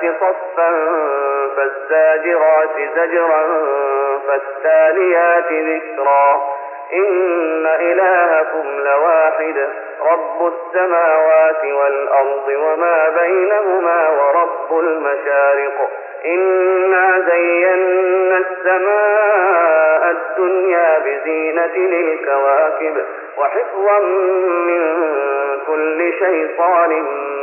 صفا فالزاجرات زجرا فالتاليات ذكرا. إن إلهكم لواحد رب السماوات والأرض وما بينهما ورب المشارق. إنا زينا السماء الدنيا بزينة للكواكب وحفظا من كل شيطان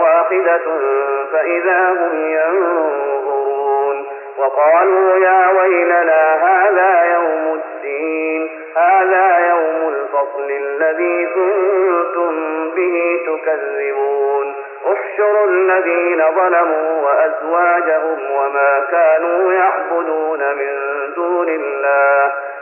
واحدة فإذا هم ينظرون وقالوا يا ويلنا هذا يوم الدين هذا يوم الفصل الذي كنتم به تكذبون. احشروا الذين ظلموا وأزواجهم وما كانوا يعبدون من دون الله.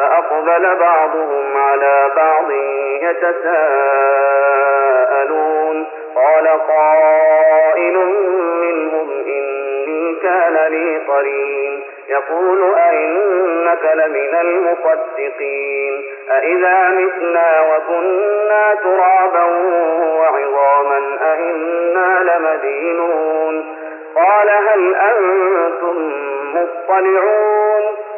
فأقبل بعضهم على بعض يتساءلون. قال قائل منهم إني كان لي قرين. يقول أئنك لمن المصدقين. أإذا متنا وكنا ترابا وعظاما أئنا لمدينون. قال هل أنتم مطلعون؟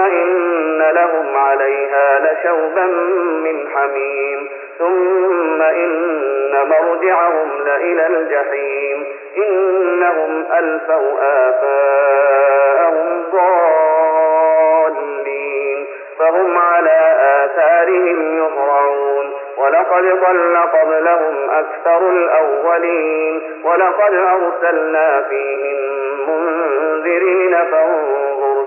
إن لهم عليها لشوبا من حميم ثم إن مرجعهم لإلى الجحيم إنهم ألفوا آباءهم ضالين فهم على آثارهم يهرعون ولقد ضل قبلهم أكثر الأولين ولقد أرسلنا فيهم فانظر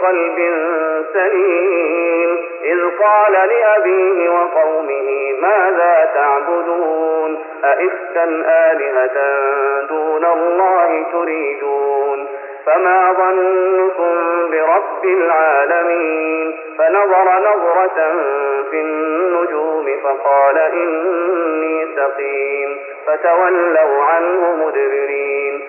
بقلب سليم. إذ قال لأبيه وقومه ماذا تعبدون؟ أئفكا آلهة دون الله تريدون؟ فما ظنكم برب العالمين. فنظر نظرة في النجوم فقال إني سقيم. فتولوا عنه مدبرين.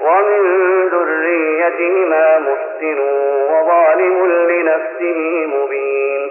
ومن ذريتهما محسن وظالم لنفسه مبين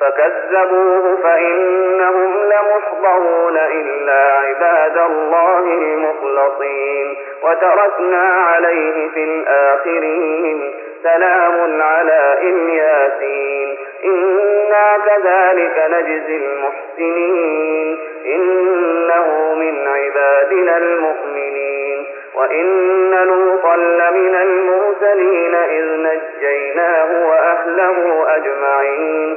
فكذبوه فإنهم لمحضرون إلا عباد الله المخلصين وتركنا عليه في الآخرين سلام على إلياسين إنا كذلك نجزي المحسنين إنه من عبادنا المؤمنين وإن لوطا لمن المرسلين إذ نجيناه وأهله أجمعين